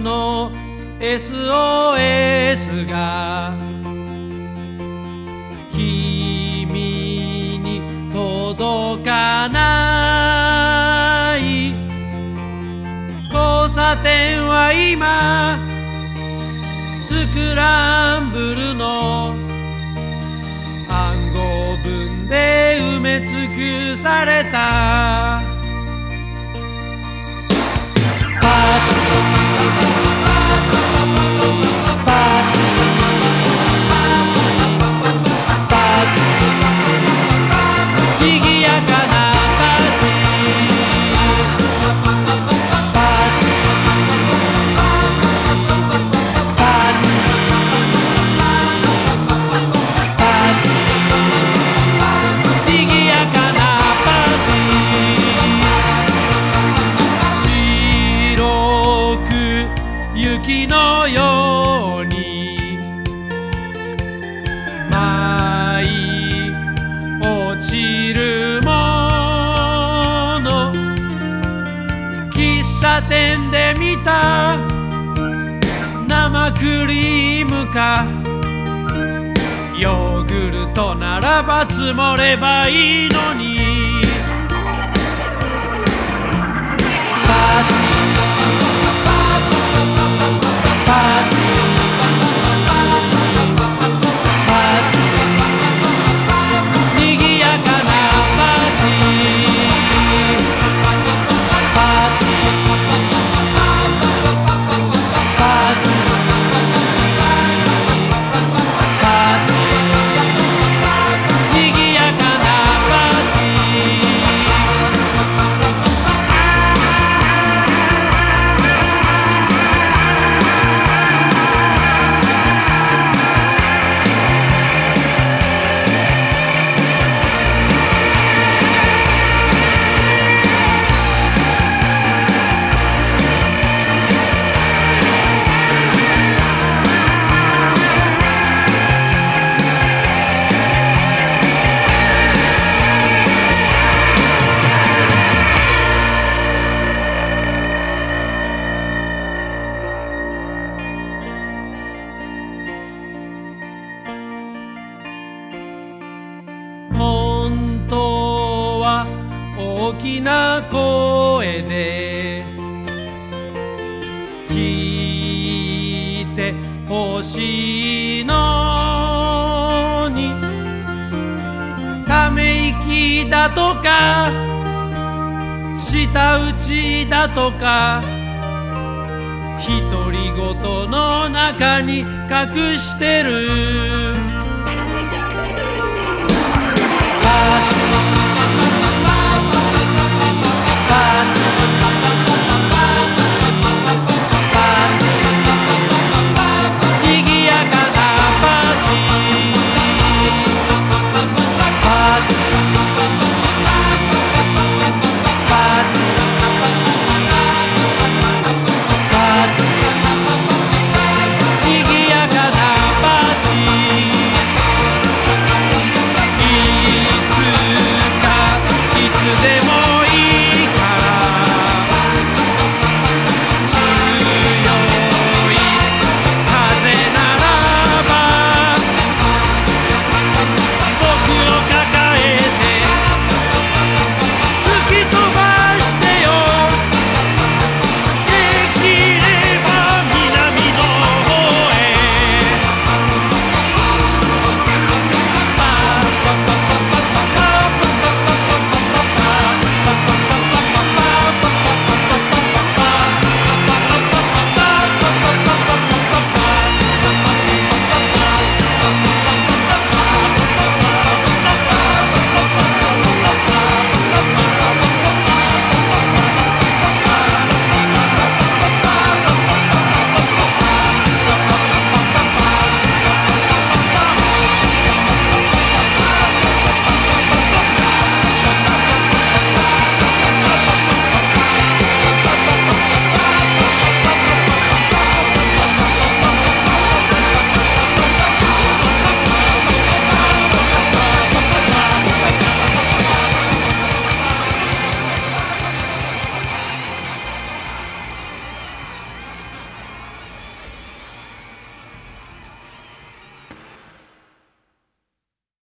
の SOS が君に届かない。交差点は今スクランブルの暗号文で埋め尽くされた。店で見た生クリームか。ヨーグルトならば積もればいいのに。大きな声で聞いてほしいのに。ため息だとか舌打ちだとか独り言の中に隠してる。